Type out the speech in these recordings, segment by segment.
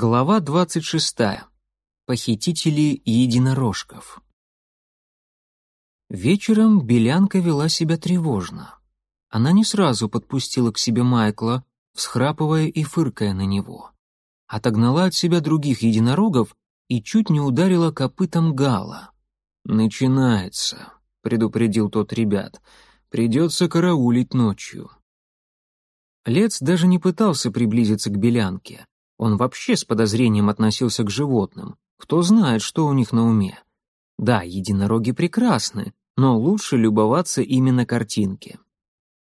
Глава 26. Похитители единорожков. Вечером Белянка вела себя тревожно. Она не сразу подпустила к себе Майкла, всхрапывая и фыркая на него. Отогнала от себя других единорогов и чуть не ударила копытом Гала. «Начинается», — предупредил тот ребят. «Придется караулить ночью». Лец даже не пытался приблизиться к Белянке. Он вообще с подозрением относился к животным. Кто знает, что у них на уме. Да, единороги прекрасны, но лучше любоваться именно картинке.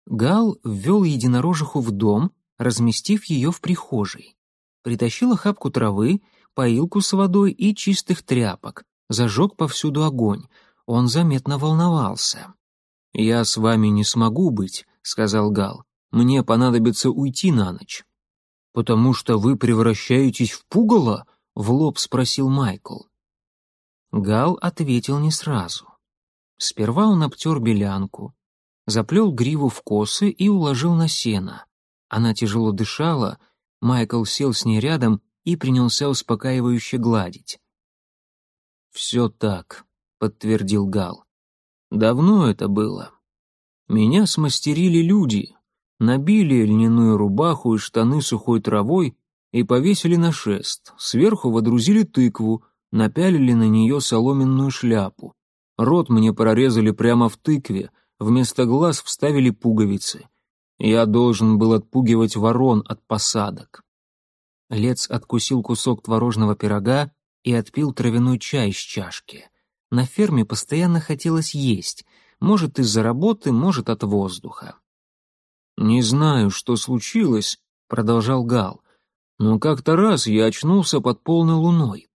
Гал ввел единорожиху в дом, разместив ее в прихожей. Притащил охапку травы, поилку с водой и чистых тряпок, зажег повсюду огонь. Он заметно волновался. «Я с вами не смогу быть», — сказал Гал. «Мне понадобится уйти на ночь». «Потому что вы превращаетесь в пугало?» — в лоб спросил Майкл. Гал ответил не сразу. Сперва он обтер белянку, заплел гриву в косы и уложил на сено. Она тяжело дышала, Майкл сел с ней рядом и принялся успокаивающе гладить. «Все так», — подтвердил Гал. «Давно это было. Меня смастерили люди, набили льняную рубаху и штаны сухой травой и повесили на шест, сверху водрузили тыкву, напялили на нее соломенную шляпу. Рот мне прорезали прямо в тыкве, вместо глаз вставили пуговицы. Я должен был отпугивать ворон от посадок. Лец откусил кусок творожного пирога и отпил травяной чай из чашки. На ферме постоянно хотелось есть, может, из-за работы, может, от воздуха. «Не знаю, что случилось», — продолжал Гал, «но как-то раз я очнулся под полной луной.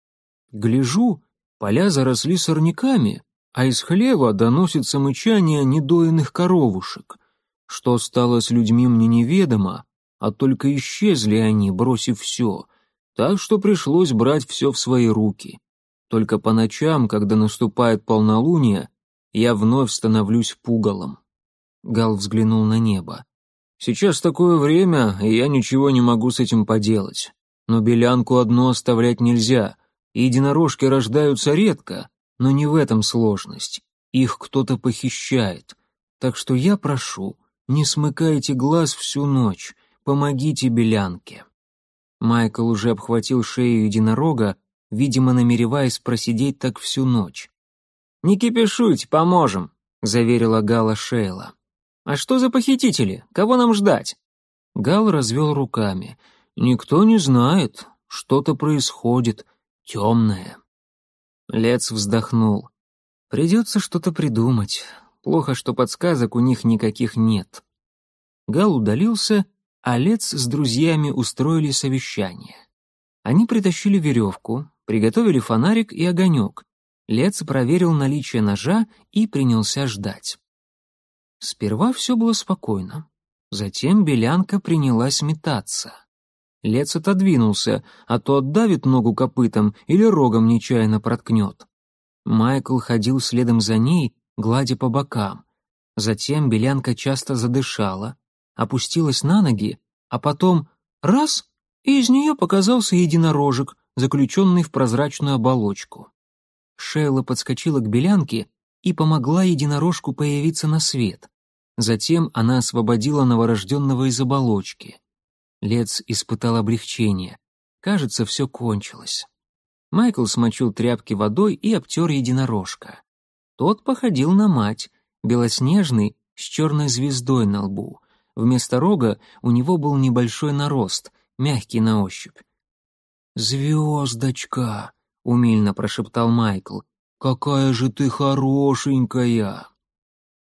Гляжу, поля заросли сорняками, а из хлева доносится мычание недоенных коровушек. Что стало с людьми мне неведомо, а только исчезли они, бросив все, так что пришлось брать все в свои руки. Только по ночам, когда наступает полнолуние, я вновь становлюсь пугалом». Гал взглянул на небо. Сейчас такое время, и я ничего не могу с этим поделать. Но белянку одну оставлять нельзя. Единорожки рождаются редко, но не в этом сложность. Их кто-то похищает. Так что я прошу, не смыкайте глаз всю ночь, помогите белянке». Майкл уже обхватил шею единорога, видимо, намереваясь просидеть так всю ночь. «Не кипишуйте, поможем», — заверила Гала Шейла. «А что за похитители? Кого нам ждать?» Гал развел руками. «Никто не знает. Что-то происходит. Темное». Лец вздохнул. «Придется что-то придумать. Плохо, что подсказок у них никаких нет». Гал удалился, а Лец с друзьями устроили совещание. Они притащили веревку, приготовили фонарик и огонек. Лец проверил наличие ножа и принялся ждать. Сперва все было спокойно. Затем белянка принялась метаться. Лец отодвинулся, а то отдавит ногу копытом или рогом нечаянно проткнет. Майкл ходил следом за ней, гладя по бокам. Затем белянка часто задышала, опустилась на ноги, а потом раз — и из нее показался единорожек, заключенный в прозрачную оболочку. Шейла подскочила к белянке и помогла единорожку появиться на свет. Затем она освободила новорожденного из оболочки. Лец испытал облегчение. Кажется, все кончилось. Майкл смочил тряпки водой и обтер единорожка. Тот походил на мать, белоснежный, с черной звездой на лбу. Вместо рога у него был небольшой нарост, мягкий на ощупь. «Звездочка!» — умильно прошептал Майкл. «Какая же ты хорошенькая!»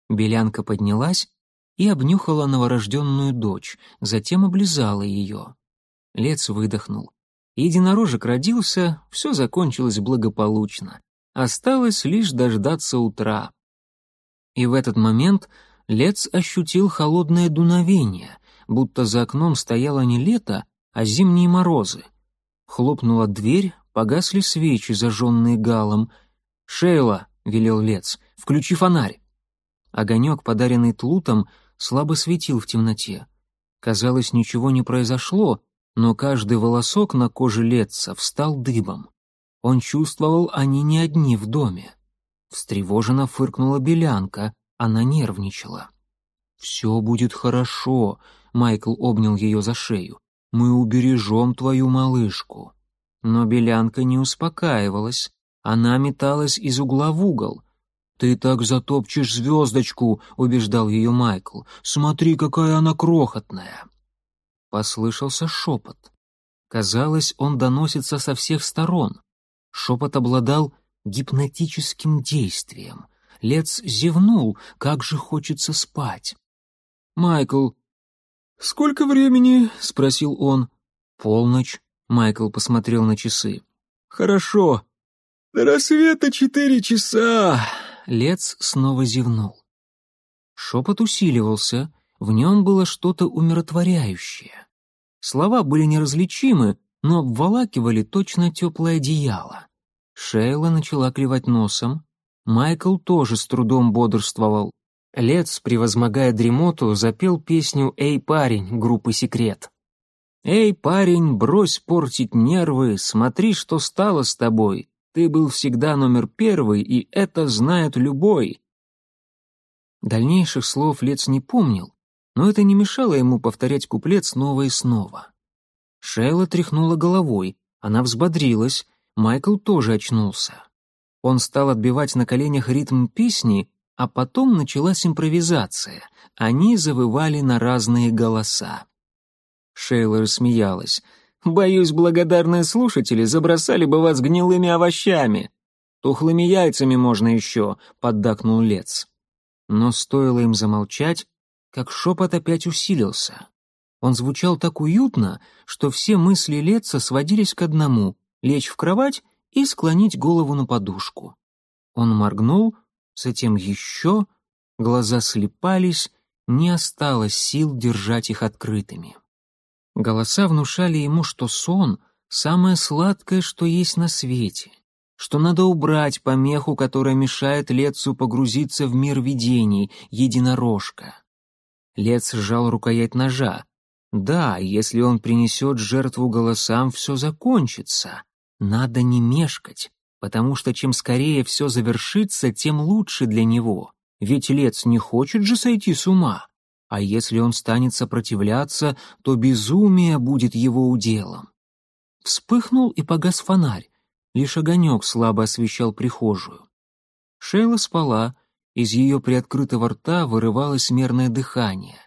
Белянка поднялась и обнюхала новорожденную дочь, затем облизала ее. Лец выдохнул. Единорожек родился, все закончилось благополучно. Осталось лишь дождаться утра. И в этот момент Лец ощутил холодное дуновение, будто за окном стояло не лето, а зимние морозы. Хлопнула дверь, погасли свечи, зажженные галом. «Шейла», — велел Лец, — «включи фонарь». Огонек, подаренный Тлутом, слабо светил в темноте. Казалось, ничего не произошло, но каждый волосок на коже Летца встал дыбом. Он чувствовал, они не одни в доме. Встревоженно фыркнула Белянка, она нервничала. «Все будет хорошо», — Майкл обнял ее за шею. «Мы убережем твою малышку». Но Белянка не успокаивалась. Она металась из угла в угол. «Ты так затопчешь звездочку», — убеждал ее Майкл. «Смотри, какая она крохотная». Послышался шепот. Казалось, он доносится со всех сторон. Шепот обладал гипнотическим действием. Лец зевнул, как же хочется спать. «Майкл, сколько времени?» — спросил он. «Полночь», — Майкл посмотрел на часы. «Хорошо. До рассвета четыре часа». Лец снова зевнул. Шепот усиливался, в нем было что-то умиротворяющее. Слова были неразличимы, но обволакивали точно теплое одеяло. Шейла начала клевать носом. Майкл тоже с трудом бодрствовал. Лец, превозмогая дремоту, запел песню «Эй, парень» группы «Секрет». «Эй, парень, брось портить нервы, смотри, что стало с тобой. Ты был всегда номер первый, и это знает любой». Дальнейших слов Лец не помнил, но это не мешало ему повторять куплет снова и снова. Шейла тряхнула головой, она взбодрилась, Майкл тоже очнулся. Он стал отбивать на коленях ритм песни, а потом началась импровизация. Они завывали на разные голоса. Шейла рассмеялась. «Боюсь, благодарные слушатели забросали бы вас гнилыми овощами. Тухлыми яйцами можно еще», — поддакнул Лец. Но стоило им замолчать, как шепот опять усилился. Он звучал так уютно, что все мысли Леца сводились к одному — лечь в кровать и склонить голову на подушку. Он моргнул, затем еще, глаза слепались, не осталось сил держать их открытыми. Голоса внушали ему, что сон — самое сладкое, что есть на свете, что надо убрать помеху, которая мешает Лецу погрузиться в мир видений, единорожка. Лец сжал рукоять ножа. Да, если он принесет жертву голосам, все закончится. Надо не мешкать потому что чем скорее все завершится, тем лучше для него. Ведь Лец не хочет же сойти с ума. А если он станет сопротивляться, то безумие будет его уделом. Вспыхнул и погас фонарь. Лишь огонек слабо освещал прихожую. Шейла спала, из ее приоткрытого рта вырывалось мерное дыхание.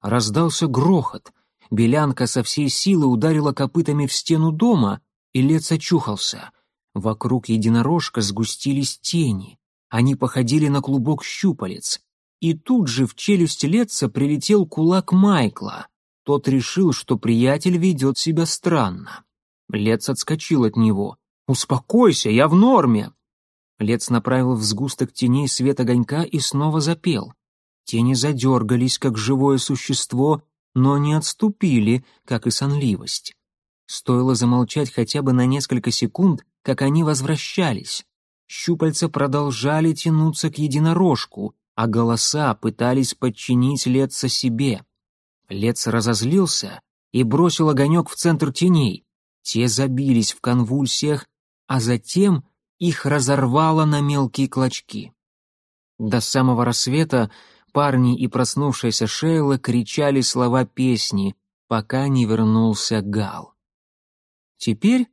Раздался грохот. Белянка со всей силы ударила копытами в стену дома, и Лец очухался — Вокруг единорожка сгустились тени. Они походили на клубок щупалец. И тут же в челюсть Летца прилетел кулак Майкла. Тот решил, что приятель ведет себя странно. Лец отскочил от него. «Успокойся, я в норме!» Лец направил в сгусток теней свет огонька и снова запел. Тени задергались, как живое существо, но не отступили, как и сонливость. Стоило замолчать хотя бы на несколько секунд, как они возвращались. Щупальца продолжали тянуться к единорожку, а голоса пытались подчинить Летца себе. Лец разозлился и бросил огонек в центр теней. Те забились в конвульсиях, а затем их разорвало на мелкие клочки. До самого рассвета парни и проснувшаяся Шейла кричали слова песни, пока не вернулся Гал. Теперь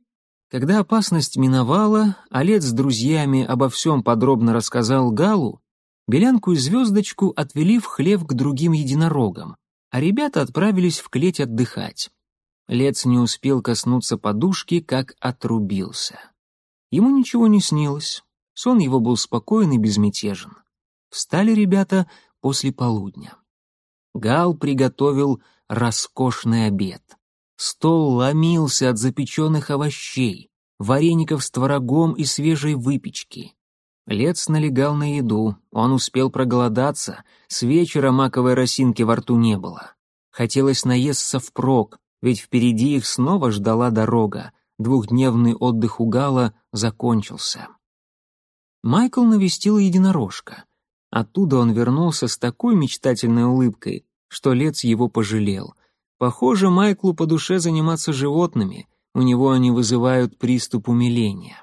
когда опасность миновала, Олет с друзьями обо всем подробно рассказал Галу, Белянку и Звездочку отвели в хлев к другим единорогам, а ребята отправились в клеть отдыхать. Лец не успел коснуться подушки, как отрубился. Ему ничего не снилось, сон его был спокоен и безмятежен. Встали ребята после полудня. Гал приготовил роскошный обед — Стол ломился от запеченных овощей, вареников с творогом и свежей выпечки. Лец налегал на еду, он успел проголодаться, с вечера маковой росинки во рту не было. Хотелось наесться впрок, ведь впереди их снова ждала дорога, двухдневный отдых у Гала закончился. Майкл навестил единорожка. Оттуда он вернулся с такой мечтательной улыбкой, что Лец его пожалел. Похоже, Майклу по душе заниматься животными, у него они вызывают приступ умиления.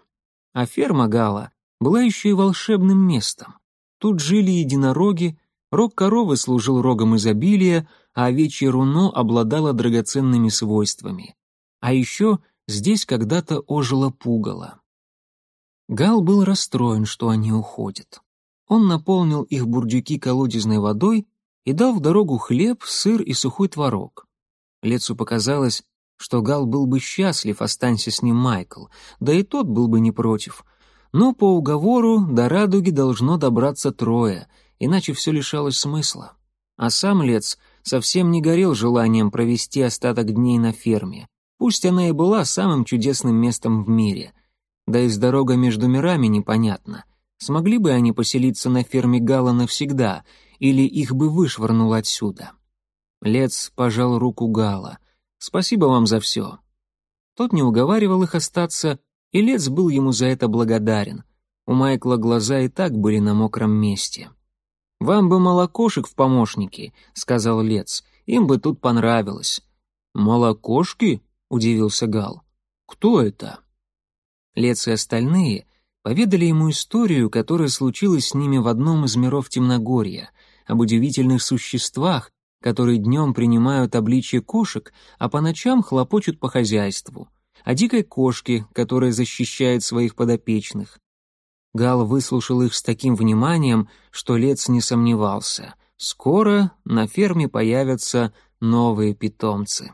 А ферма Гала была еще и волшебным местом. Тут жили единороги, рог коровы служил рогом изобилия, а овечье руно обладало драгоценными свойствами. А еще здесь когда-то ожило пугало. Гал был расстроен, что они уходят. Он наполнил их бурдюки колодезной водой и дал в дорогу хлеб, сыр и сухой творог. Лецу показалось, что Гал был бы счастлив, останься с ним Майкл, да и тот был бы не против. Но по уговору до радуги должно добраться трое, иначе все лишалось смысла. А сам Лец совсем не горел желанием провести остаток дней на ферме. Пусть она и была самым чудесным местом в мире. Да и с дорога между мирами непонятно. Смогли бы они поселиться на ферме Гала навсегда, или их бы вышвырнуло отсюда? Лец пожал руку Гала. «Спасибо вам за все». Тот не уговаривал их остаться, и Лец был ему за это благодарен. У Майкла глаза и так были на мокром месте. «Вам бы молокошек в помощники», — сказал Лец. «Им бы тут понравилось». «Молокошки?» — удивился Гал. «Кто это?» Лец и остальные поведали ему историю, которая случилась с ними в одном из миров Темногорья, об удивительных существах, которые днем принимают обличье кошек, а по ночам хлопочут по хозяйству, о дикой кошке, которая защищает своих подопечных, Гал выслушал их с таким вниманием, что Лец не сомневался. Скоро на ферме появятся новые питомцы.